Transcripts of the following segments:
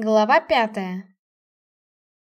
Глава пятая.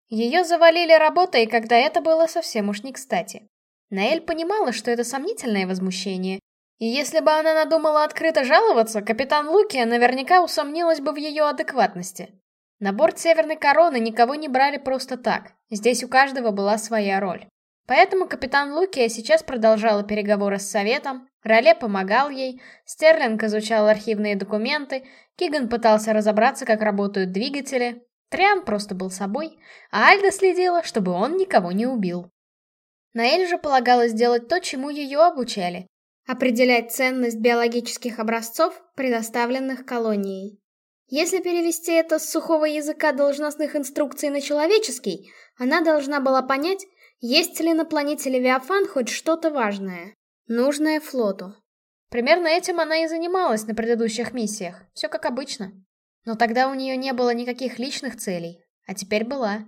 Ее завалили работой, когда это было совсем уж не кстати. Наэль понимала, что это сомнительное возмущение, и если бы она надумала открыто жаловаться, капитан Лукия наверняка усомнилась бы в ее адекватности. На борт Северной Короны никого не брали просто так, здесь у каждого была своя роль. Поэтому капитан Лукия сейчас продолжала переговоры с Советом, Роле помогал ей, Стерлинг изучал архивные документы, Киган пытался разобраться, как работают двигатели, Триан просто был собой, а Альда следила, чтобы он никого не убил. Наэль же полагалось делать то, чему ее обучали — определять ценность биологических образцов, предоставленных колонией. Если перевести это с сухого языка должностных инструкций на человеческий, она должна была понять, есть ли на планете Левиафан хоть что-то важное, нужное флоту. Примерно этим она и занималась на предыдущих миссиях, все как обычно. Но тогда у нее не было никаких личных целей, а теперь была.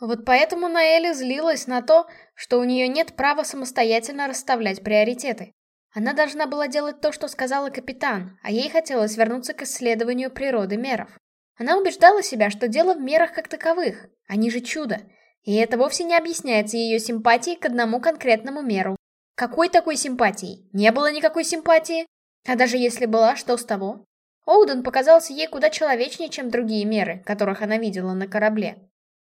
Вот поэтому Наэля злилась на то, что у нее нет права самостоятельно расставлять приоритеты. Она должна была делать то, что сказала капитан, а ей хотелось вернуться к исследованию природы меров. Она убеждала себя, что дело в мерах как таковых, они же чудо, и это вовсе не объясняется ее симпатией к одному конкретному меру. Какой такой симпатии? Не было никакой симпатии. А даже если была, что с того? Оуден показался ей куда человечнее, чем другие меры, которых она видела на корабле.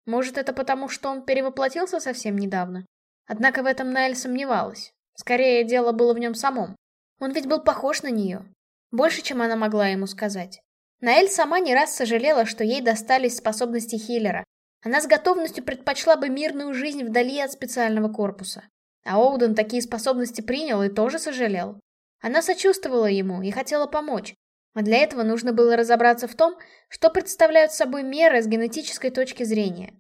Может, это потому, что он перевоплотился совсем недавно? Однако в этом Наэль сомневалась. Скорее, дело было в нем самом. Он ведь был похож на нее. Больше, чем она могла ему сказать. Наэль сама не раз сожалела, что ей достались способности хиллера. Она с готовностью предпочла бы мирную жизнь вдали от специального корпуса. А Оуден такие способности принял и тоже сожалел. Она сочувствовала ему и хотела помочь, а для этого нужно было разобраться в том, что представляют собой меры с генетической точки зрения.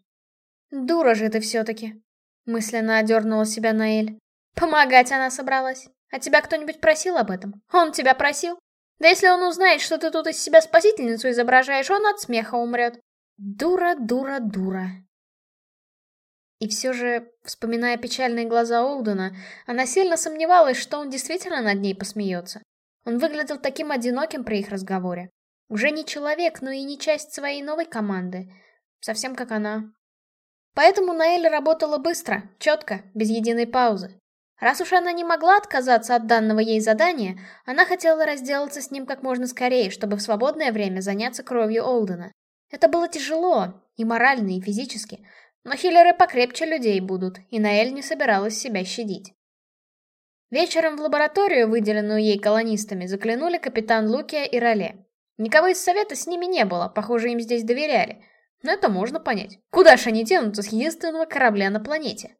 «Дура же ты все-таки», — мысленно одернула себя Наэль. «Помогать она собралась. А тебя кто-нибудь просил об этом? Он тебя просил? Да если он узнает, что ты тут из себя спасительницу изображаешь, он от смеха умрет. Дура, дура, дура». И все же, вспоминая печальные глаза Олдена, она сильно сомневалась, что он действительно над ней посмеется. Он выглядел таким одиноким при их разговоре. Уже не человек, но и не часть своей новой команды. Совсем как она. Поэтому Наэль работала быстро, четко, без единой паузы. Раз уж она не могла отказаться от данного ей задания, она хотела разделаться с ним как можно скорее, чтобы в свободное время заняться кровью Олдена. Это было тяжело, и морально, и физически, но хиллеры покрепче людей будут, и Наэль не собиралась себя щадить. Вечером в лабораторию, выделенную ей колонистами, заглянули капитан Лукия и Роле. Никого из совета с ними не было, похоже, им здесь доверяли. Но это можно понять. Куда ж они тянутся с единственного корабля на планете?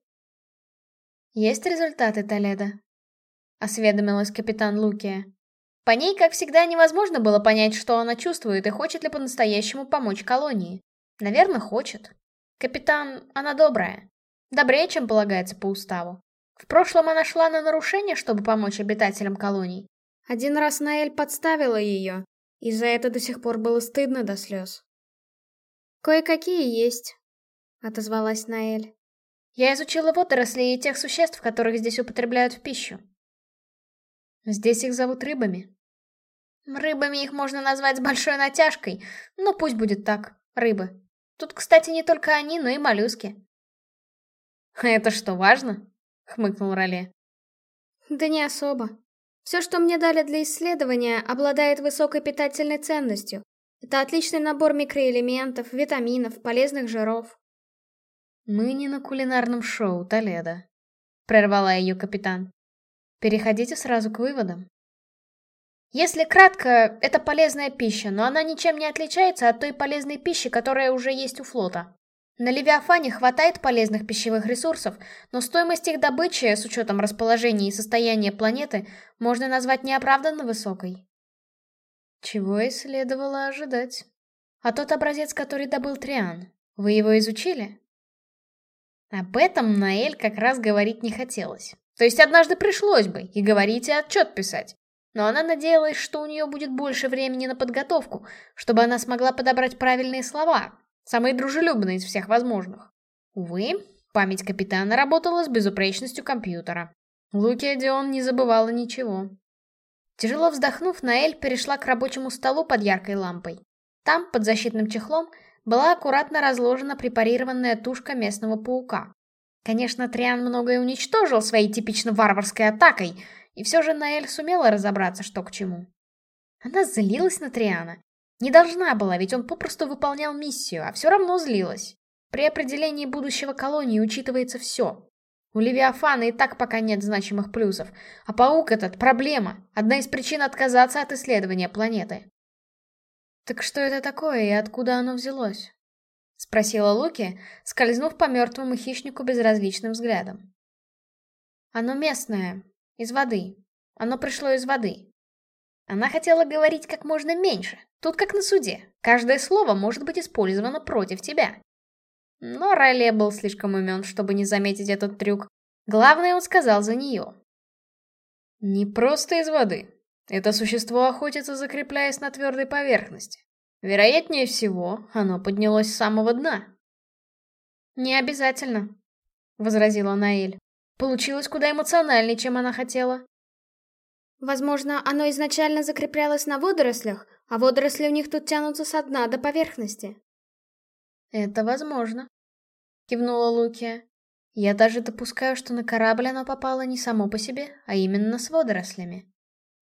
«Есть результаты, Толедо?» — осведомилась капитан Лукия. По ней, как всегда, невозможно было понять, что она чувствует и хочет ли по-настоящему помочь колонии. Наверное, хочет. Капитан, она добрая. Добрее, чем полагается по уставу. В прошлом она шла на нарушение, чтобы помочь обитателям колоний. Один раз Наэль подставила ее, и за это до сих пор было стыдно до слез. «Кое-какие есть», — отозвалась Наэль. «Я изучила водоросли и тех существ, которых здесь употребляют в пищу. Здесь их зовут рыбами». «Рыбами их можно назвать с большой натяжкой, но пусть будет так, рыбы. Тут, кстати, не только они, но и моллюски». «Это что, важно?» — хмыкнул Роле. «Да не особо. Все, что мне дали для исследования, обладает высокой питательной ценностью. Это отличный набор микроэлементов, витаминов, полезных жиров». «Мы не на кулинарном шоу, Толедо», — прервала ее капитан. «Переходите сразу к выводам». Если кратко, это полезная пища, но она ничем не отличается от той полезной пищи, которая уже есть у флота. На Левиафане хватает полезных пищевых ресурсов, но стоимость их добычи, с учетом расположения и состояния планеты, можно назвать неоправданно высокой. Чего и следовало ожидать. А тот образец, который добыл Триан, вы его изучили? Об этом Наэль как раз говорить не хотелось. То есть однажды пришлось бы и говорить, и отчет писать. Но она надеялась, что у нее будет больше времени на подготовку, чтобы она смогла подобрать правильные слова, Самый дружелюбный из всех возможных. Увы, память капитана работала с безупречностью компьютера. Лукия Дион не забывала ничего. Тяжело вздохнув, Наэль перешла к рабочему столу под яркой лампой. Там, под защитным чехлом, была аккуратно разложена препарированная тушка местного паука. Конечно, Триан многое уничтожил своей типично варварской атакой, и все же Наэль сумела разобраться, что к чему. Она злилась на Триана. Не должна была, ведь он попросту выполнял миссию, а все равно злилась. При определении будущего колонии учитывается все. У Левиафана и так пока нет значимых плюсов, а паук этот — проблема, одна из причин отказаться от исследования планеты. «Так что это такое и откуда оно взялось?» — спросила Луки, скользнув по мертвому хищнику безразличным взглядом. «Оно местное, из воды. Оно пришло из воды». Она хотела говорить как можно меньше, тут как на суде. Каждое слово может быть использовано против тебя. Но Райле был слишком умен, чтобы не заметить этот трюк. Главное, он сказал за нее. «Не просто из воды. Это существо охотится, закрепляясь на твердой поверхности. Вероятнее всего, оно поднялось с самого дна. «Не обязательно», — возразила Наэль. «Получилось куда эмоциональнее, чем она хотела». «Возможно, оно изначально закреплялось на водорослях, а водоросли у них тут тянутся со дна до поверхности». «Это возможно», — кивнула Лукия. «Я даже допускаю, что на корабль оно попало не само по себе, а именно с водорослями.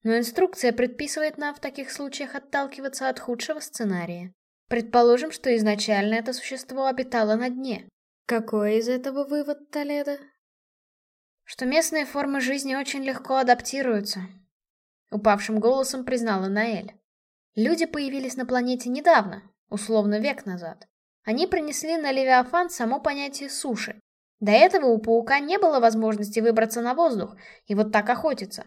Но инструкция предписывает нам в таких случаях отталкиваться от худшего сценария. Предположим, что изначально это существо обитало на дне. Какой из этого вывод, Толедо? Что местные формы жизни очень легко адаптируются. Упавшим голосом признала Наэль. Люди появились на планете недавно, условно век назад. Они принесли на Левиафан само понятие суши. До этого у паука не было возможности выбраться на воздух и вот так охотиться.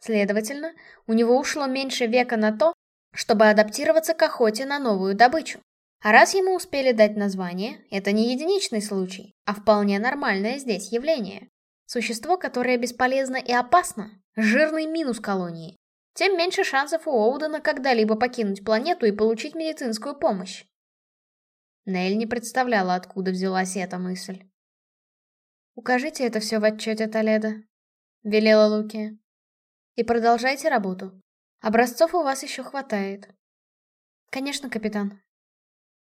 Следовательно, у него ушло меньше века на то, чтобы адаптироваться к охоте на новую добычу. А раз ему успели дать название, это не единичный случай, а вполне нормальное здесь явление. Существо, которое бесполезно и опасно, жирный минус колонии. Тем меньше шансов у Оудена когда-либо покинуть планету и получить медицинскую помощь. Нель не представляла, откуда взялась эта мысль. «Укажите это все в отчете Толедо», — велела Луки. И продолжайте работу. Образцов у вас еще хватает. Конечно, капитан.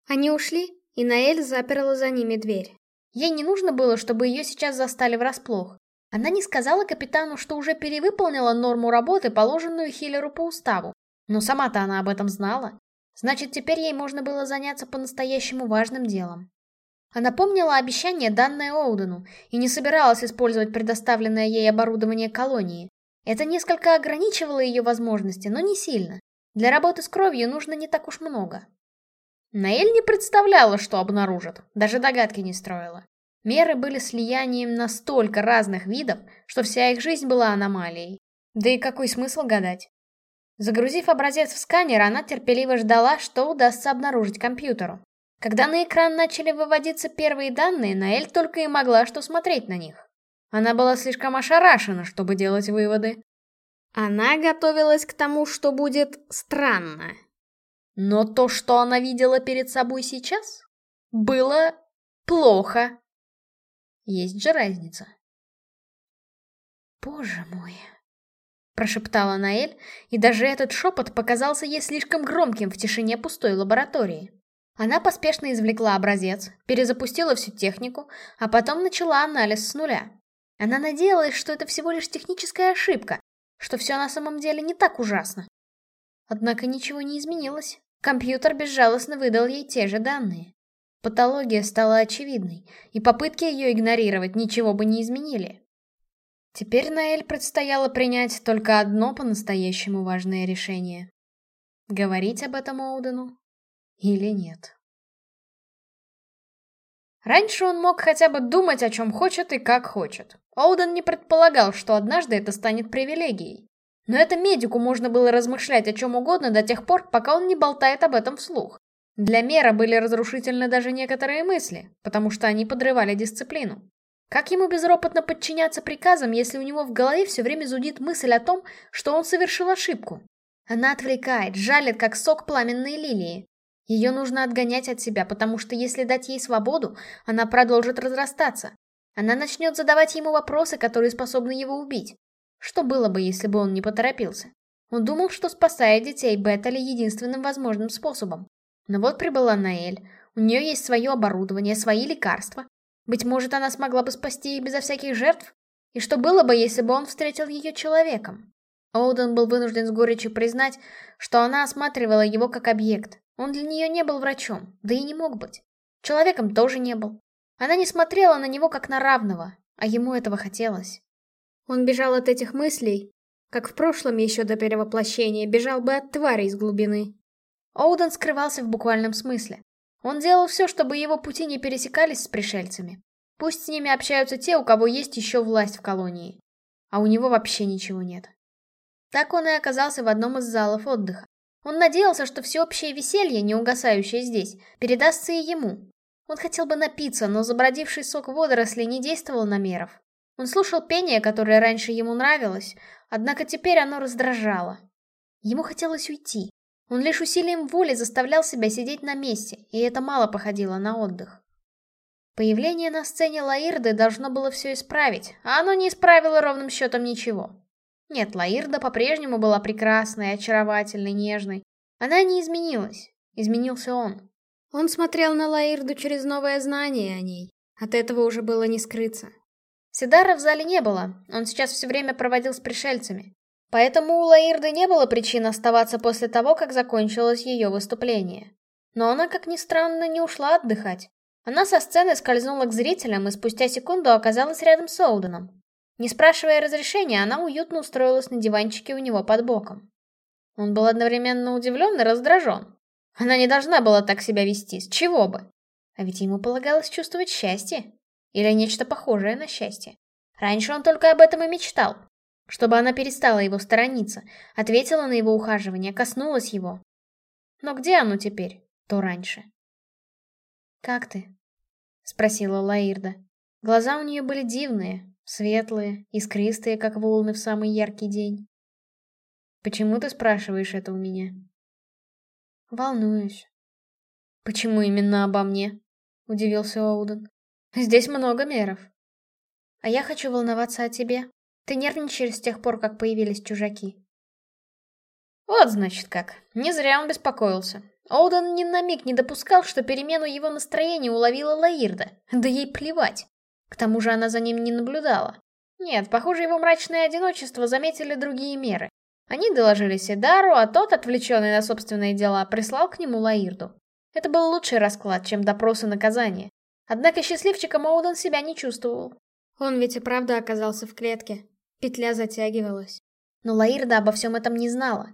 Они ушли, и Наэль заперла за ними дверь. Ей не нужно было, чтобы ее сейчас застали врасплох. Она не сказала капитану, что уже перевыполнила норму работы, положенную Хиллеру по уставу. Но сама-то она об этом знала. Значит, теперь ей можно было заняться по-настоящему важным делом. Она помнила обещание, данное Оудену, и не собиралась использовать предоставленное ей оборудование колонии. Это несколько ограничивало ее возможности, но не сильно. Для работы с кровью нужно не так уж много. Наэль не представляла, что обнаружит, даже догадки не строила. Меры были слиянием настолько разных видов, что вся их жизнь была аномалией. Да и какой смысл гадать? Загрузив образец в сканер, она терпеливо ждала, что удастся обнаружить компьютеру. Когда на экран начали выводиться первые данные, Наэль только и могла что смотреть на них. Она была слишком ошарашена, чтобы делать выводы. Она готовилась к тому, что будет странно. Но то, что она видела перед собой сейчас, было плохо. Есть же разница. «Боже мой!» — прошептала Наэль, и даже этот шепот показался ей слишком громким в тишине пустой лаборатории. Она поспешно извлекла образец, перезапустила всю технику, а потом начала анализ с нуля. Она надеялась, что это всего лишь техническая ошибка, что все на самом деле не так ужасно. Однако ничего не изменилось. Компьютер безжалостно выдал ей те же данные. Патология стала очевидной, и попытки ее игнорировать ничего бы не изменили. Теперь Наэль предстояло принять только одно по-настоящему важное решение. Говорить об этом Оудену или нет. Раньше он мог хотя бы думать, о чем хочет и как хочет. Оуден не предполагал, что однажды это станет привилегией. Но это медику можно было размышлять о чем угодно до тех пор, пока он не болтает об этом вслух. Для Мера были разрушительны даже некоторые мысли, потому что они подрывали дисциплину. Как ему безропотно подчиняться приказам, если у него в голове все время зудит мысль о том, что он совершил ошибку? Она отвлекает, жалит, как сок пламенной лилии. Ее нужно отгонять от себя, потому что если дать ей свободу, она продолжит разрастаться. Она начнет задавать ему вопросы, которые способны его убить. Что было бы, если бы он не поторопился? Он думал, что спасая детей Беттали единственным возможным способом. Но вот прибыла Наэль, у нее есть свое оборудование, свои лекарства. Быть может, она смогла бы спасти их безо всяких жертв? И что было бы, если бы он встретил ее человеком? Оуден был вынужден с горечью признать, что она осматривала его как объект. Он для нее не был врачом, да и не мог быть. Человеком тоже не был. Она не смотрела на него как на равного, а ему этого хотелось. Он бежал от этих мыслей, как в прошлом еще до перевоплощения бежал бы от твари из глубины. Оуден скрывался в буквальном смысле. Он делал все, чтобы его пути не пересекались с пришельцами. Пусть с ними общаются те, у кого есть еще власть в колонии. А у него вообще ничего нет. Так он и оказался в одном из залов отдыха. Он надеялся, что всеобщее веселье, не угасающее здесь, передастся и ему. Он хотел бы напиться, но забродивший сок водорослей не действовал на меров. Он слушал пение, которое раньше ему нравилось, однако теперь оно раздражало. Ему хотелось уйти. Он лишь усилием воли заставлял себя сидеть на месте, и это мало походило на отдых. Появление на сцене Лаирды должно было все исправить, а оно не исправило ровным счетом ничего. Нет, Лаирда по-прежнему была прекрасной, очаровательной, нежной. Она не изменилась. Изменился он. Он смотрел на Лаирду через новое знание о ней. От этого уже было не скрыться. Сидара в зале не было, он сейчас все время проводил с пришельцами. Поэтому у Лаирды не было причин оставаться после того, как закончилось ее выступление. Но она, как ни странно, не ушла отдыхать. Она со сцены скользнула к зрителям и спустя секунду оказалась рядом с Оуденом. Не спрашивая разрешения, она уютно устроилась на диванчике у него под боком. Он был одновременно удивлен и раздражен. Она не должна была так себя вести, с чего бы? А ведь ему полагалось чувствовать счастье. Или нечто похожее на счастье. Раньше он только об этом и мечтал. Чтобы она перестала его сторониться, ответила на его ухаживание, коснулась его. Но где оно теперь, то раньше? «Как ты?» — спросила Лаирда. Глаза у нее были дивные, светлые, искристые, как волны в самый яркий день. «Почему ты спрашиваешь это у меня?» Волнуюсь. Почему именно обо мне? Удивился Оуден. Здесь много меров. А я хочу волноваться о тебе. Ты нервничаешь с тех пор, как появились чужаки. Вот, значит, как. Не зря он беспокоился. Оуден ни на миг не допускал, что перемену его настроения уловила Лаирда. Да ей плевать. К тому же она за ним не наблюдала. Нет, похоже, его мрачное одиночество заметили другие меры. Они доложили Седару, а тот, отвлеченный на собственные дела, прислал к нему Лаирду. Это был лучший расклад, чем допрос и наказание. Однако счастливчиком Оуден себя не чувствовал. Он ведь и правда оказался в клетке. Петля затягивалась. Но Лаирда обо всем этом не знала.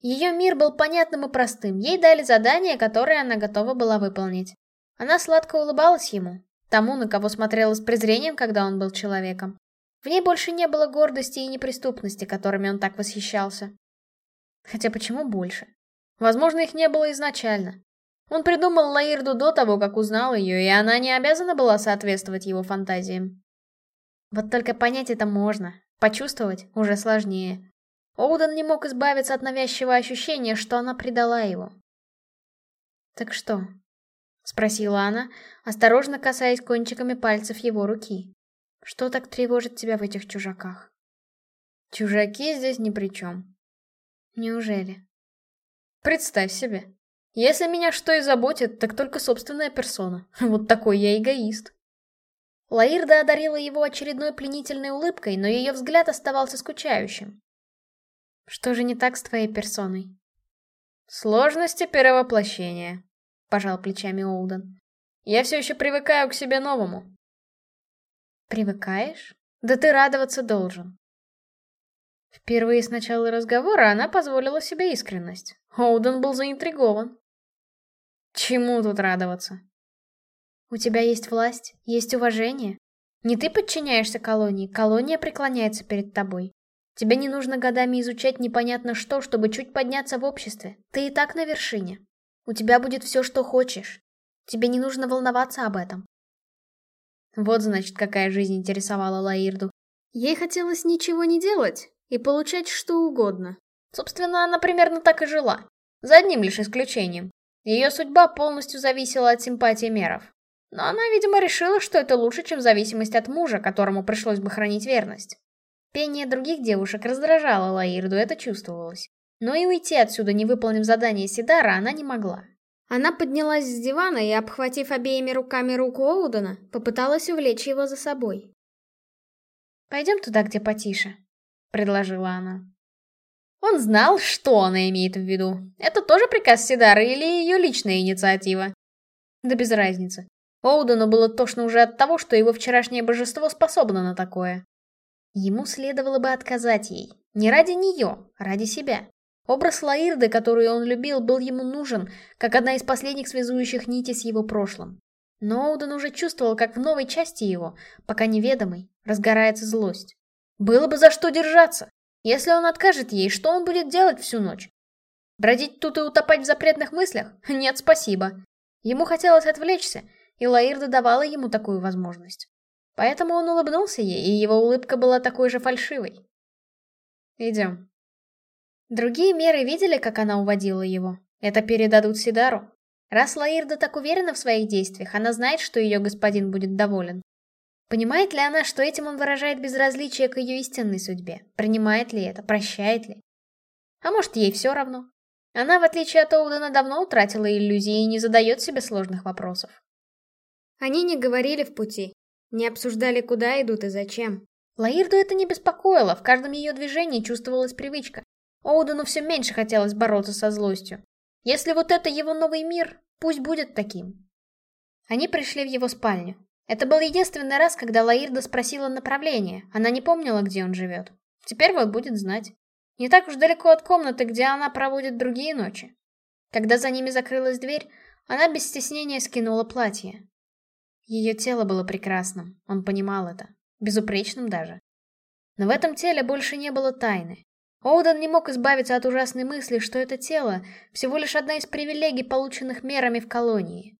Ее мир был понятным и простым, ей дали задание, которое она готова была выполнить. Она сладко улыбалась ему, тому, на кого смотрела с презрением, когда он был человеком. В ней больше не было гордости и неприступности, которыми он так восхищался. Хотя почему больше? Возможно, их не было изначально. Он придумал Лаирду до того, как узнал ее, и она не обязана была соответствовать его фантазиям. Вот только понять это можно, почувствовать уже сложнее. Оуден не мог избавиться от навязчивого ощущения, что она предала его. «Так что?» — спросила она, осторожно касаясь кончиками пальцев его руки. Что так тревожит тебя в этих чужаках? Чужаки здесь ни при чем. Неужели? Представь себе. Если меня что и заботит, так только собственная персона. Вот такой я эгоист. Лаирда одарила его очередной пленительной улыбкой, но ее взгляд оставался скучающим. Что же не так с твоей персоной? Сложности перевоплощения, пожал плечами Олден. Я все еще привыкаю к себе новому. Привыкаешь? Да ты радоваться должен. Впервые с начала разговора она позволила себе искренность. Оуден был заинтригован. Чему тут радоваться? У тебя есть власть, есть уважение. Не ты подчиняешься колонии, колония преклоняется перед тобой. Тебе не нужно годами изучать непонятно что, чтобы чуть подняться в обществе. Ты и так на вершине. У тебя будет все, что хочешь. Тебе не нужно волноваться об этом. Вот, значит, какая жизнь интересовала Лаирду. Ей хотелось ничего не делать и получать что угодно. Собственно, она примерно так и жила. За одним лишь исключением. Ее судьба полностью зависела от симпатии меров. Но она, видимо, решила, что это лучше, чем зависимость от мужа, которому пришлось бы хранить верность. Пение других девушек раздражало Лаирду, это чувствовалось. Но и уйти отсюда, не выполнив задание Сидара, она не могла. Она поднялась с дивана и, обхватив обеими руками руку Оудена, попыталась увлечь его за собой. «Пойдем туда, где потише», — предложила она. Он знал, что она имеет в виду. Это тоже приказ Сидары или ее личная инициатива? Да без разницы. Оудену было тошно уже от того, что его вчерашнее божество способно на такое. Ему следовало бы отказать ей. Не ради нее, а ради себя. Образ Лаирды, которую он любил, был ему нужен, как одна из последних связующих нитей с его прошлым. Но Оуден уже чувствовал, как в новой части его, пока неведомой, разгорается злость. Было бы за что держаться. Если он откажет ей, что он будет делать всю ночь? Бродить тут и утопать в запретных мыслях? Нет, спасибо. Ему хотелось отвлечься, и Лаирда давала ему такую возможность. Поэтому он улыбнулся ей, и его улыбка была такой же фальшивой. «Идем», Другие меры видели, как она уводила его. Это передадут Сидару. Раз Лаирда так уверена в своих действиях, она знает, что ее господин будет доволен. Понимает ли она, что этим он выражает безразличие к ее истинной судьбе? Принимает ли это? Прощает ли? А может, ей все равно? Она, в отличие от Оудена, давно утратила иллюзии и не задает себе сложных вопросов. Они не говорили в пути, не обсуждали, куда идут и зачем. Лаирду это не беспокоило, в каждом ее движении чувствовалась привычка. Оудену все меньше хотелось бороться со злостью. Если вот это его новый мир, пусть будет таким. Они пришли в его спальню. Это был единственный раз, когда Лаирда спросила направление, она не помнила, где он живет. Теперь вот будет знать. Не так уж далеко от комнаты, где она проводит другие ночи. Когда за ними закрылась дверь, она без стеснения скинула платье. Ее тело было прекрасным, он понимал это, безупречным даже. Но в этом теле больше не было тайны. Оуден не мог избавиться от ужасной мысли, что это тело — всего лишь одна из привилегий, полученных мерами в колонии.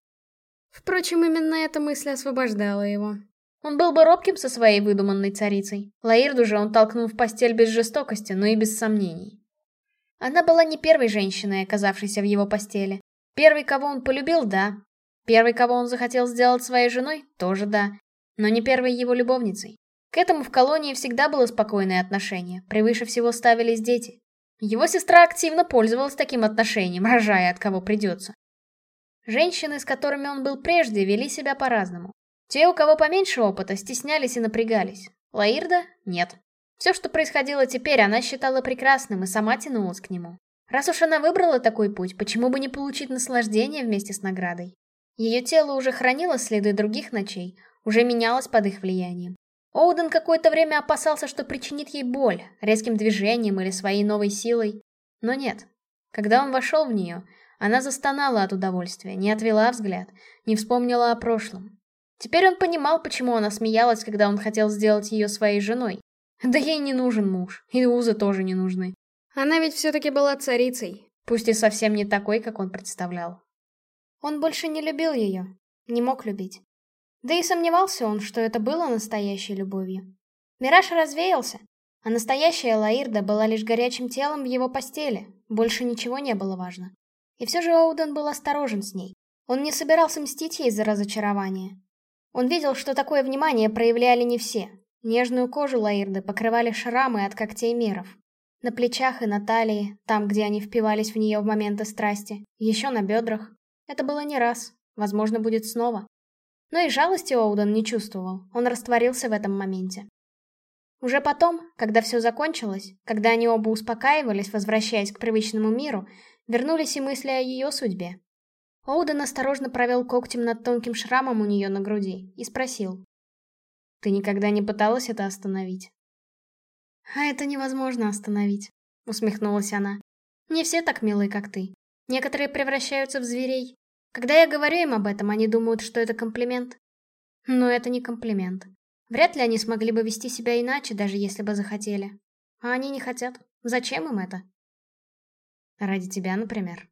Впрочем, именно эта мысль освобождала его. Он был бы робким со своей выдуманной царицей. Лаирду же он толкнул в постель без жестокости, но и без сомнений. Она была не первой женщиной, оказавшейся в его постели. Первой, кого он полюбил, да. Первой, кого он захотел сделать своей женой, тоже да. Но не первой его любовницей. К этому в колонии всегда было спокойное отношение, превыше всего ставились дети. Его сестра активно пользовалась таким отношением, рожая от кого придется. Женщины, с которыми он был прежде, вели себя по-разному. Те, у кого поменьше опыта, стеснялись и напрягались. Лаирда — нет. Все, что происходило теперь, она считала прекрасным и сама тянулась к нему. Раз уж она выбрала такой путь, почему бы не получить наслаждение вместе с наградой? Ее тело уже хранило следы других ночей, уже менялось под их влиянием. Оуден какое-то время опасался, что причинит ей боль, резким движением или своей новой силой. Но нет. Когда он вошел в нее, она застонала от удовольствия, не отвела взгляд, не вспомнила о прошлом. Теперь он понимал, почему она смеялась, когда он хотел сделать ее своей женой. Да ей не нужен муж, и узы тоже не нужны. Она ведь все-таки была царицей. Пусть и совсем не такой, как он представлял. Он больше не любил ее, не мог любить. Да и сомневался он, что это было настоящей любовью. Мираж развеялся, а настоящая Лаирда была лишь горячим телом в его постели, больше ничего не было важно. И все же Оуден был осторожен с ней. Он не собирался мстить ей за разочарование. Он видел, что такое внимание проявляли не все. Нежную кожу Лаирды покрывали шрамы от когтей меров. На плечах и на талии, там, где они впивались в нее в моменты страсти, еще на бедрах. Это было не раз, возможно, будет снова. Но и жалости Оуден не чувствовал, он растворился в этом моменте. Уже потом, когда все закончилось, когда они оба успокаивались, возвращаясь к привычному миру, вернулись и мысли о ее судьбе. Оуден осторожно провел когтем над тонким шрамом у нее на груди и спросил. «Ты никогда не пыталась это остановить?» «А это невозможно остановить», — усмехнулась она. «Не все так милые, как ты. Некоторые превращаются в зверей, когда я говорю им об этом, они думают, что это комплимент. Но это не комплимент. Вряд ли они смогли бы вести себя иначе, даже если бы захотели. А они не хотят. Зачем им это? Ради тебя, например.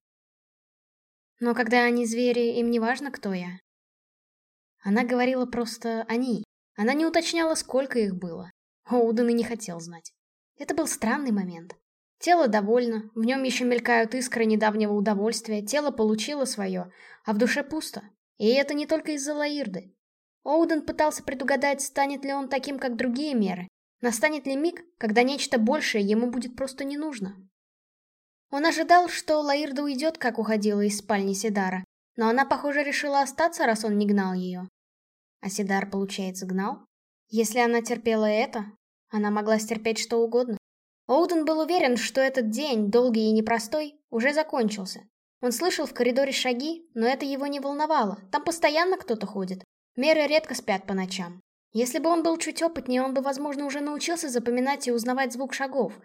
Но когда они звери, им не важно, кто я. Она говорила просто «они». Она не уточняла, сколько их было. Оуден и не хотел знать. Это был странный момент. Тело довольно, в нем еще мелькают искры недавнего удовольствия, тело получило свое, а в душе пусто. И это не только из-за Лаирды. Оуден пытался предугадать, станет ли он таким, как другие меры. Настанет ли миг, когда нечто большее ему будет просто не нужно. Он ожидал, что Лаирда уйдет, как уходила из спальни Сидара, но она, похоже, решила остаться, раз он не гнал ее. А Сидар, получается, гнал? Если она терпела это, она могла стерпеть что угодно. Оуден был уверен, что этот день, долгий и непростой, уже закончился. Он слышал в коридоре шаги, но это его не волновало, там постоянно кто-то ходит. Меры редко спят по ночам. Если бы он был чуть опытнее, он бы, возможно, уже научился запоминать и узнавать звук шагов.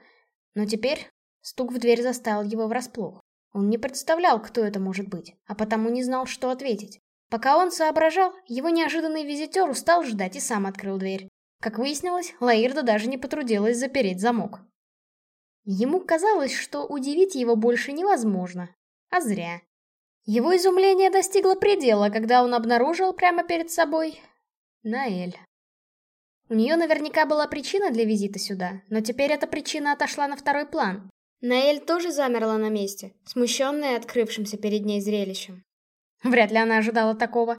Но теперь стук в дверь заставил его врасплох. Он не представлял, кто это может быть, а потому не знал, что ответить. Пока он соображал, его неожиданный визитер устал ждать и сам открыл дверь. Как выяснилось, Лаирда даже не потрудилась запереть замок. Ему казалось, что удивить его больше невозможно. А зря. Его изумление достигло предела, когда он обнаружил прямо перед собой Наэль. У нее наверняка была причина для визита сюда, но теперь эта причина отошла на второй план. Наэль тоже замерла на месте, смущенная открывшимся перед ней зрелищем. Вряд ли она ожидала такого.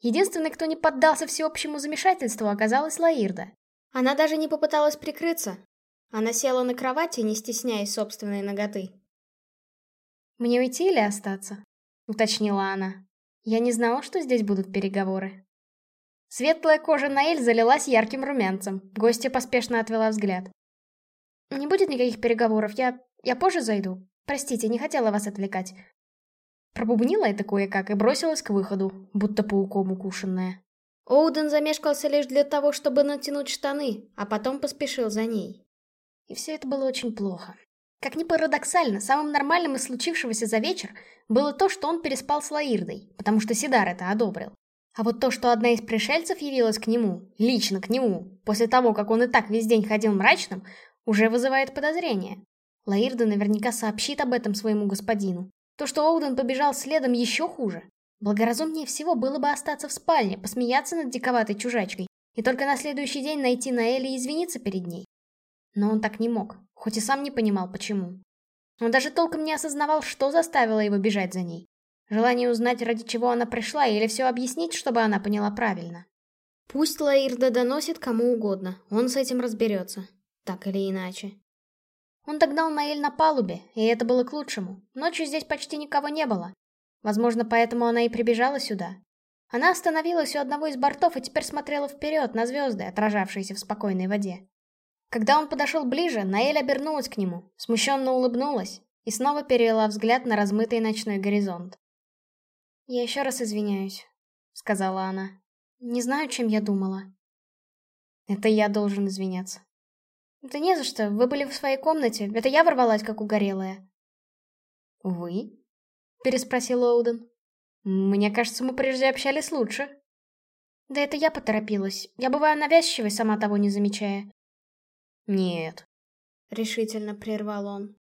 Единственной, кто не поддался всеобщему замешательству, оказалась Лаирда. Она даже не попыталась прикрыться, она села на кровати, не стесняясь собственной ноготы. «Мне уйти или остаться?» — уточнила она. «Я не знала, что здесь будут переговоры». Светлая кожа Наэль залилась ярким румянцем. Гостья поспешно отвела взгляд. «Не будет никаких переговоров, я... я позже зайду. Простите, не хотела вас отвлекать». Пробубнила это кое-как и бросилась к выходу, будто пауком укушенная. Оуден замешкался лишь для того, чтобы натянуть штаны, а потом поспешил за ней. И все это было очень плохо. Как ни парадоксально, самым нормальным из случившегося за вечер было то, что он переспал с Лаирдой, потому что Сидар это одобрил. А вот то, что одна из пришельцев явилась к нему, лично к нему, после того, как он и так весь день ходил мрачным, уже вызывает подозрения. Лаирда наверняка сообщит об этом своему господину. То, что Оуден побежал следом, еще хуже. Благоразумнее всего было бы остаться в спальне, посмеяться над диковатой чужачкой, и только на следующий день найти Наэли и извиниться перед ней. Но он так не мог, хоть и сам не понимал, почему. Он даже толком не осознавал, что заставило его бежать за ней. Желание узнать, ради чего она пришла, или все объяснить, чтобы она поняла правильно. Пусть Лаирда доносит кому угодно, он с этим разберется. Так или иначе. Он догнал Наэль на палубе, и это было к лучшему. Ночью здесь почти никого не было. Возможно, поэтому она и прибежала сюда. Она остановилась у одного из бортов и теперь смотрела вперед на звезды, отражавшиеся в спокойной воде. Когда он подошел ближе, Наэль обернулась к нему, смущенно улыбнулась и снова перевела взгляд на размытый ночной горизонт. «Я еще раз извиняюсь», — сказала она. «Не знаю, чем я думала». «Это я должен извиняться». «Да не за что, вы были в своей комнате, это я ворвалась, как угорелая». «Вы?» — переспросил Оуден. «Мне кажется, мы прежде общались лучше». «Да это я поторопилась. Я бываю навязчивой, сама того не замечая. «Нет», — решительно прервал он.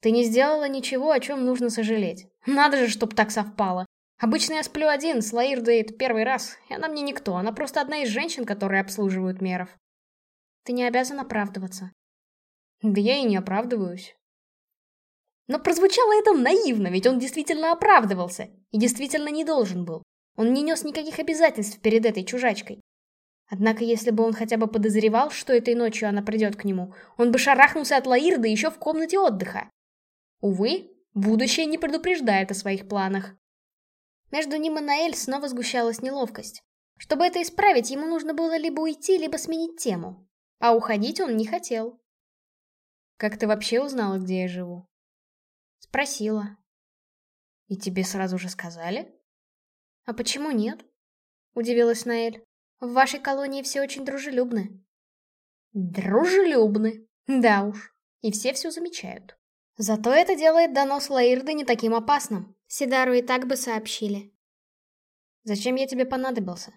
«Ты не сделала ничего, о чем нужно сожалеть. Надо же, чтоб так совпало. Обычно я сплю один, с Лаирдой это первый раз, и она мне никто, она просто одна из женщин, которые обслуживают меров. Ты не обязан оправдываться». «Да я и не оправдываюсь». Но прозвучало это наивно, ведь он действительно оправдывался, и действительно не должен был. Он не нес никаких обязательств перед этой чужачкой. Однако, если бы он хотя бы подозревал, что этой ночью она придет к нему, он бы шарахнулся от Лаирды еще в комнате отдыха. Увы, будущее не предупреждает о своих планах. Между ним и Наэль снова сгущалась неловкость. Чтобы это исправить, ему нужно было либо уйти, либо сменить тему. А уходить он не хотел. «Как ты вообще узнала, где я живу?» Спросила. «И тебе сразу же сказали?» «А почему нет?» Удивилась Наэль. В вашей колонии все очень дружелюбны. Дружелюбны. Да уж. И все все замечают. Зато это делает донос Лаирды не таким опасным. Сидару и так бы сообщили. Зачем я тебе понадобился?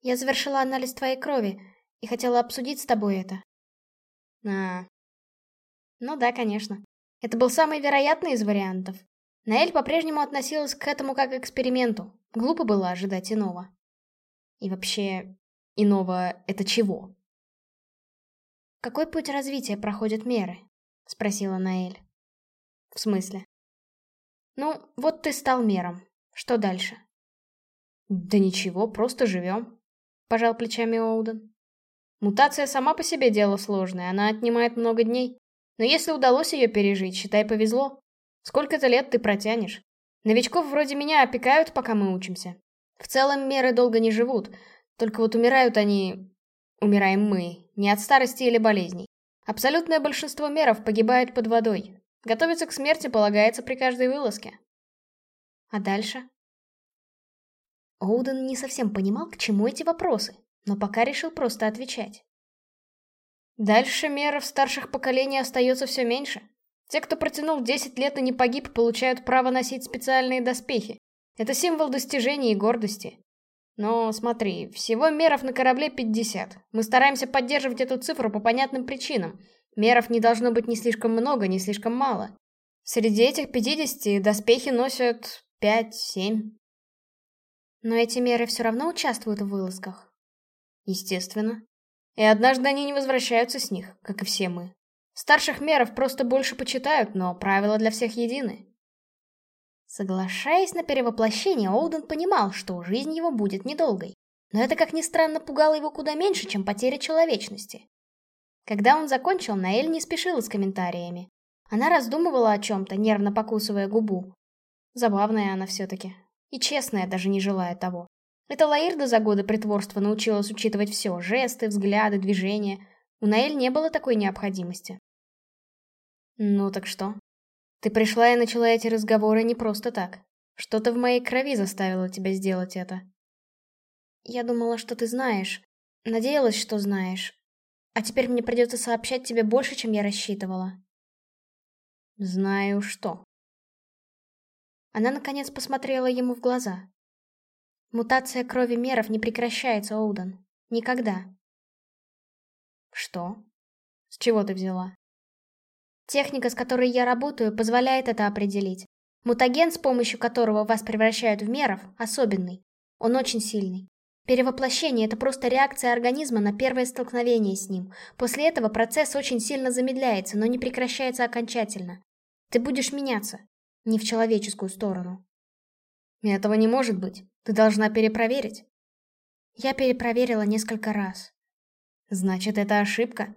Я завершила анализ твоей крови и хотела обсудить с тобой это. А. Ну да, конечно. Это был самый вероятный из вариантов. Наэль по-прежнему относилась к этому как к эксперименту. Глупо было ожидать иного. И вообще, иного это чего? «Какой путь развития проходят меры?» — спросила Наэль. «В смысле?» «Ну, вот ты стал мером. Что дальше?» «Да ничего, просто живем», — пожал плечами Оуден. «Мутация сама по себе дело сложное, она отнимает много дней. Но если удалось ее пережить, считай, повезло. Сколько-то лет ты протянешь. Новичков вроде меня опекают, пока мы учимся. В целом меры долго не живут, только вот умирают они... Умираем мы, не от старости или болезней. Абсолютное большинство меров погибает под водой. Готовиться к смерти полагается при каждой вылазке. А дальше? Оуден не совсем понимал, к чему эти вопросы, но пока решил просто отвечать. Дальше меров старших поколений остается все меньше. Те, кто протянул 10 лет и не погиб, получают право носить специальные доспехи. Это символ достижений и гордости. Но смотри, всего меров на корабле 50. Мы стараемся поддерживать эту цифру по понятным причинам. Меров не должно быть ни слишком много, ни слишком мало. Среди этих 50 доспехи носят 5-7. Но эти меры все равно участвуют в вылазках. Естественно. И однажды они не возвращаются с них, как и все мы. Старших меров просто больше почитают, но правила для всех едины. Соглашаясь на перевоплощение, Оуден понимал, что жизнь его будет недолгой. Но это, как ни странно, пугало его куда меньше, чем потеря человечности. Когда он закончил, Наэль не спешила с комментариями. Она раздумывала о чем-то, нервно покусывая губу. Забавная она все-таки. И честная, даже не желая того. Это Лаирда за годы притворства научилась учитывать все — жесты, взгляды, движения. У Наэль не было такой необходимости. «Ну так что?» Ты пришла и начала эти разговоры не просто так. Что-то в моей крови заставило тебя сделать это. Я думала, что ты знаешь. Надеялась, что знаешь. А теперь мне придется сообщать тебе больше, чем я рассчитывала. Знаю что. Она, наконец, посмотрела ему в глаза. Мутация крови меров не прекращается, Оуден. Никогда. Что? С чего ты взяла? Техника, с которой я работаю, позволяет это определить. Мутаген, с помощью которого вас превращают в меров, особенный. Он очень сильный. Перевоплощение — это просто реакция организма на первое столкновение с ним. После этого процесс очень сильно замедляется, но не прекращается окончательно. Ты будешь меняться. Не в человеческую сторону. Этого не может быть. Ты должна перепроверить. Я перепроверила несколько раз. Значит, это ошибка?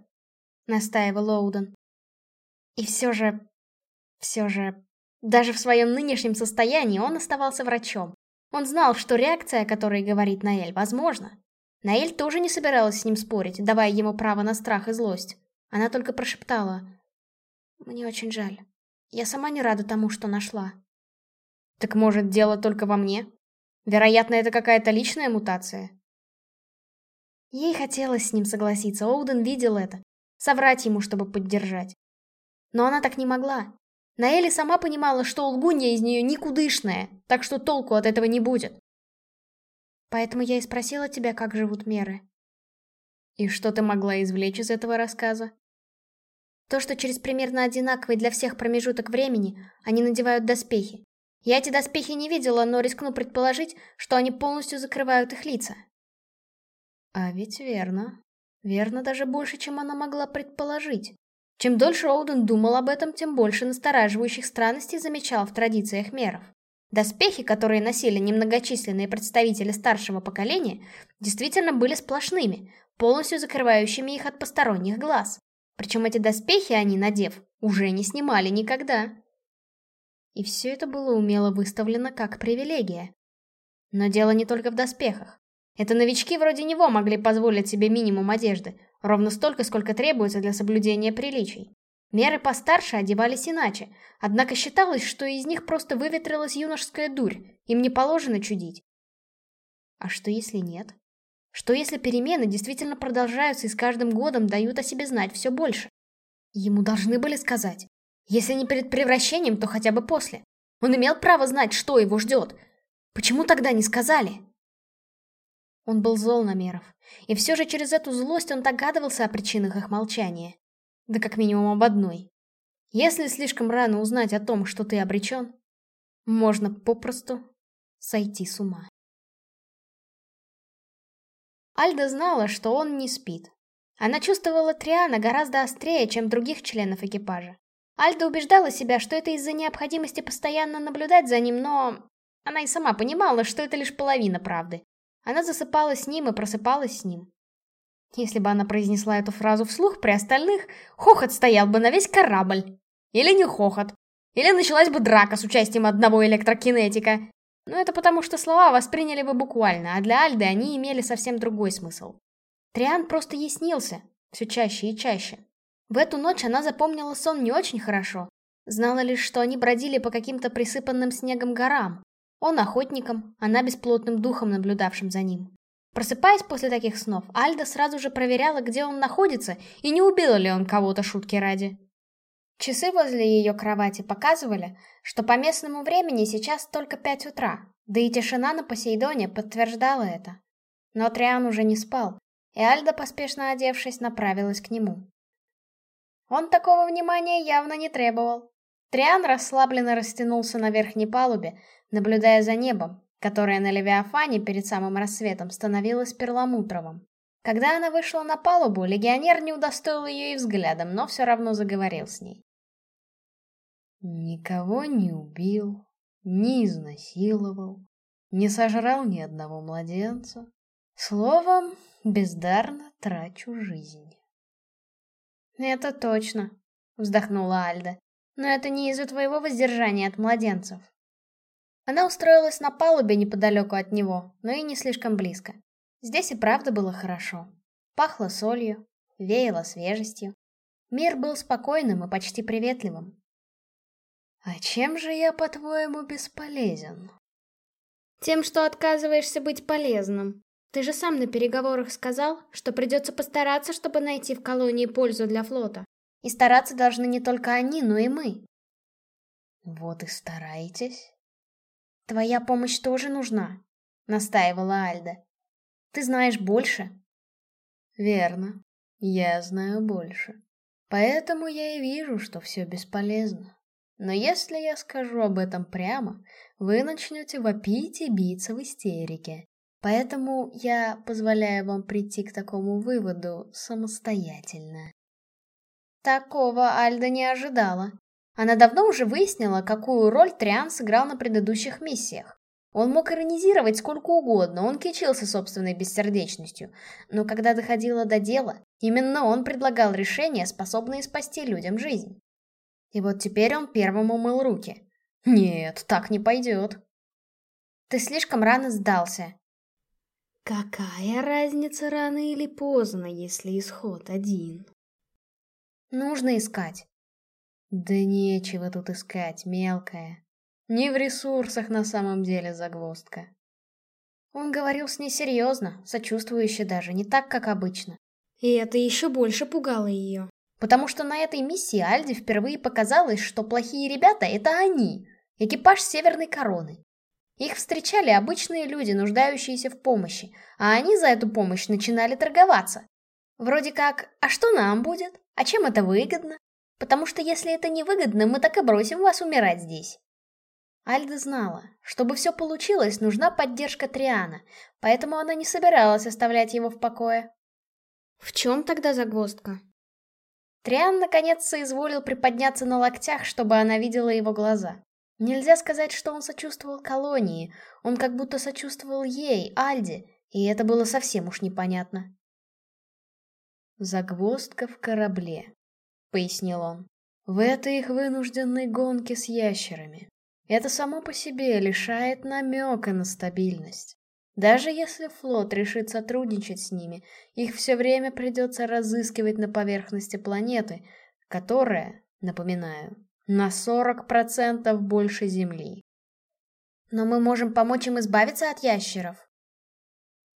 Настаивал Оуден. И все же... Все же... Даже в своем нынешнем состоянии он оставался врачом. Он знал, что реакция, о которой говорит Наэль, возможна. Наэль тоже не собиралась с ним спорить, давая ему право на страх и злость. Она только прошептала. «Мне очень жаль. Я сама не рада тому, что нашла». «Так может, дело только во мне? Вероятно, это какая-то личная мутация?» Ей хотелось с ним согласиться, Оуден видел это. Соврать ему, чтобы поддержать. Но она так не могла. Наэли сама понимала, что лгунья из нее никудышная, так что толку от этого не будет. Поэтому я и спросила тебя, как живут меры. И что ты могла извлечь из этого рассказа? То, что через примерно одинаковый для всех промежуток времени они надевают доспехи. Я эти доспехи не видела, но рискну предположить, что они полностью закрывают их лица. А ведь верно. Верно даже больше, чем она могла предположить. Чем дольше Оуден думал об этом, тем больше настораживающих странностей замечал в традициях меров. Доспехи, которые носили немногочисленные представители старшего поколения, действительно были сплошными, полностью закрывающими их от посторонних глаз. Причем эти доспехи они, надев, уже не снимали никогда. И все это было умело выставлено как привилегия. Но дело не только в доспехах. Это новички вроде него могли позволить себе минимум одежды, Ровно столько, сколько требуется для соблюдения приличий. Меры постарше одевались иначе, однако считалось, что из них просто выветрилась юношеская дурь, им не положено чудить. А что если нет? Что если перемены действительно продолжаются и с каждым годом дают о себе знать все больше? Ему должны были сказать. Если не перед превращением, то хотя бы после. Он имел право знать, что его ждет. Почему тогда не сказали? Он был зол на Меров. И все же через эту злость он догадывался о причинах их молчания. Да как минимум об одной. Если слишком рано узнать о том, что ты обречен, можно попросту сойти с ума. Альда знала, что он не спит. Она чувствовала Триана гораздо острее, чем других членов экипажа. Альда убеждала себя, что это из-за необходимости постоянно наблюдать за ним, но... Она и сама понимала, что это лишь половина правды. Она засыпала с ним и просыпалась с ним. Если бы она произнесла эту фразу вслух при остальных, хохот стоял бы на весь корабль. Или не хохот. Или началась бы драка с участием одного электрокинетика. Но это потому, что слова восприняли бы буквально, а для Альды они имели совсем другой смысл. Триан просто яснился, все чаще и чаще. В эту ночь она запомнила сон не очень хорошо. Знала лишь, что они бродили по каким-то присыпанным снегом горам. Он охотником, она бесплотным духом, наблюдавшим за ним. Просыпаясь после таких снов, Альда сразу же проверяла, где он находится и не убил ли он кого-то шутки ради. Часы возле ее кровати показывали, что по местному времени сейчас только пять утра, да и тишина на Посейдоне подтверждала это. Но Триан уже не спал, и Альда, поспешно одевшись, направилась к нему. Он такого внимания явно не требовал. Триан расслабленно растянулся на верхней палубе, наблюдая за небом, которое на Левиафане перед самым рассветом становилось перламутровым. Когда она вышла на палубу, легионер не удостоил ее и взглядом, но все равно заговорил с ней. Никого не убил, не изнасиловал, не сожрал ни одного младенца. Словом, бездарно трачу жизнь. «Это точно», — вздохнула Альда. «Но это не из-за твоего воздержания от младенцев». Она устроилась на палубе неподалеку от него, но и не слишком близко. Здесь и правда было хорошо. Пахло солью, веяло свежестью. Мир был спокойным и почти приветливым. «А чем же я, по-твоему, бесполезен?» «Тем, что отказываешься быть полезным. Ты же сам на переговорах сказал, что придется постараться, чтобы найти в колонии пользу для флота. И стараться должны не только они, но и мы». «Вот и старайтесь». «Твоя помощь тоже нужна», — настаивала Альда. «Ты знаешь больше». «Верно, я знаю больше. Поэтому я и вижу, что все бесполезно». Но если я скажу об этом прямо, вы начнете вопить и биться в истерике. Поэтому я позволяю вам прийти к такому выводу самостоятельно. Такого Альда не ожидала. Она давно уже выяснила, какую роль Триан сыграл на предыдущих миссиях. Он мог иронизировать сколько угодно, он кичился собственной бессердечностью. Но когда доходило до дела, именно он предлагал решения, способные спасти людям жизнь. И вот теперь он первым умыл руки. Нет, так не пойдет. Ты слишком рано сдался. Какая разница рано или поздно, если исход один? Нужно искать. Да нечего тут искать, мелкая. Не в ресурсах на самом деле загвоздка. Он говорил с ней серьезно, сочувствующе даже, не так, как обычно. И это еще больше пугало ее. Потому что на этой миссии Альде впервые показалось, что плохие ребята — это они, экипаж Северной Короны. Их встречали обычные люди, нуждающиеся в помощи, а они за эту помощь начинали торговаться. Вроде как, а что нам будет? А чем это выгодно? Потому что если это невыгодно, мы так и бросим вас умирать здесь. Альда знала, чтобы все получилось, нужна поддержка Триана, поэтому она не собиралась оставлять его в покое. В чем тогда загвоздка? Триан наконец соизволил приподняться на локтях, чтобы она видела его глаза. Нельзя сказать, что он сочувствовал колонии, он как будто сочувствовал ей, Альде, и это было совсем уж непонятно. «Загвоздка в корабле», — пояснил он. «В этой их вынужденной гонке с ящерами. Это само по себе лишает намека на стабильность. Даже если флот решит сотрудничать с ними, их все время придется разыскивать на поверхности планеты, которая, напоминаю, на 40% больше Земли. Но мы можем помочь им избавиться от ящеров.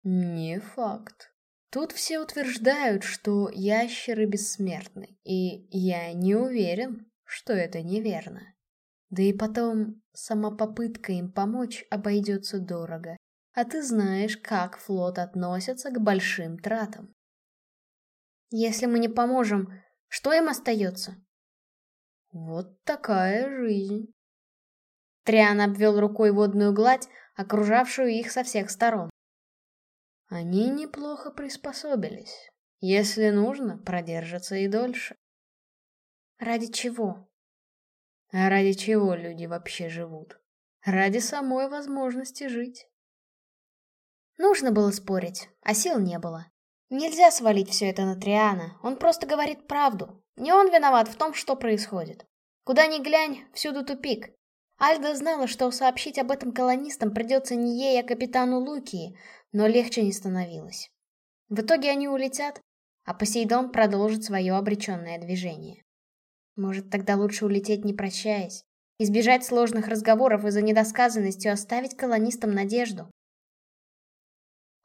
Не факт. Тут все утверждают, что ящеры бессмертны, и я не уверен, что это неверно. Да и потом, сама попытка им помочь обойдется дорого а ты знаешь, как флот относится к большим тратам. Если мы не поможем, что им остается? Вот такая жизнь. Триан обвел рукой водную гладь, окружавшую их со всех сторон. Они неплохо приспособились. Если нужно, продержатся и дольше. Ради чего? А ради чего люди вообще живут? Ради самой возможности жить. Нужно было спорить, а сил не было. Нельзя свалить все это на Триана, он просто говорит правду. Не он виноват в том, что происходит. Куда ни глянь, всюду тупик. Альда знала, что сообщить об этом колонистам придется не ей, а капитану Лукии, но легче не становилось. В итоге они улетят, а Посейдон продолжит свое обреченное движение. Может, тогда лучше улететь не прощаясь, избежать сложных разговоров из-за недосказанности и оставить колонистам надежду.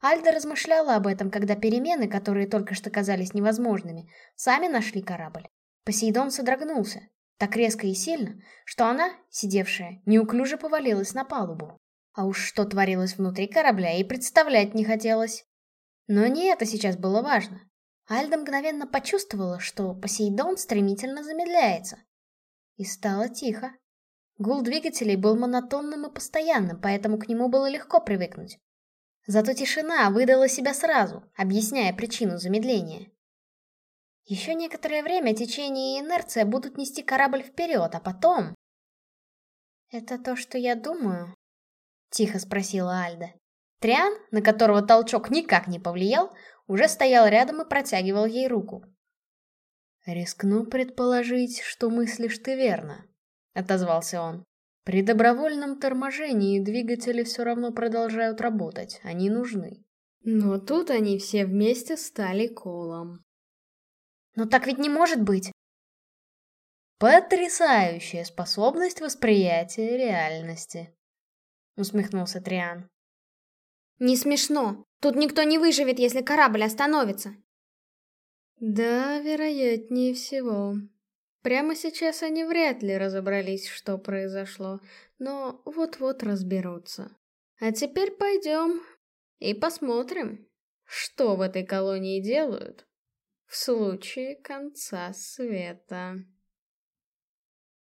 Альда размышляла об этом, когда перемены, которые только что казались невозможными, сами нашли корабль. Посейдон содрогнулся, так резко и сильно, что она, сидевшая, неуклюже повалилась на палубу. А уж что творилось внутри корабля, и представлять не хотелось. Но не это сейчас было важно. Альда мгновенно почувствовала, что Посейдон стремительно замедляется. И стало тихо. Гул двигателей был монотонным и постоянным, поэтому к нему было легко привыкнуть. Зато тишина выдала себя сразу, объясняя причину замедления. Еще некоторое время течение и инерция будут нести корабль вперед, а потом... «Это то, что я думаю?» — тихо спросила Альда. Триан, на которого толчок никак не повлиял, уже стоял рядом и протягивал ей руку. «Рискну предположить, что мыслишь ты верно», — отозвался он. «При добровольном торможении двигатели все равно продолжают работать, они нужны». Но тут они все вместе стали колом. «Но так ведь не может быть!» «Потрясающая способность восприятия реальности», — усмехнулся Триан. «Не смешно. Тут никто не выживет, если корабль остановится. Да, вероятнее всего. Прямо сейчас они вряд ли разобрались, что произошло, но вот-вот разберутся. А теперь пойдем и посмотрим, что в этой колонии делают в случае конца света.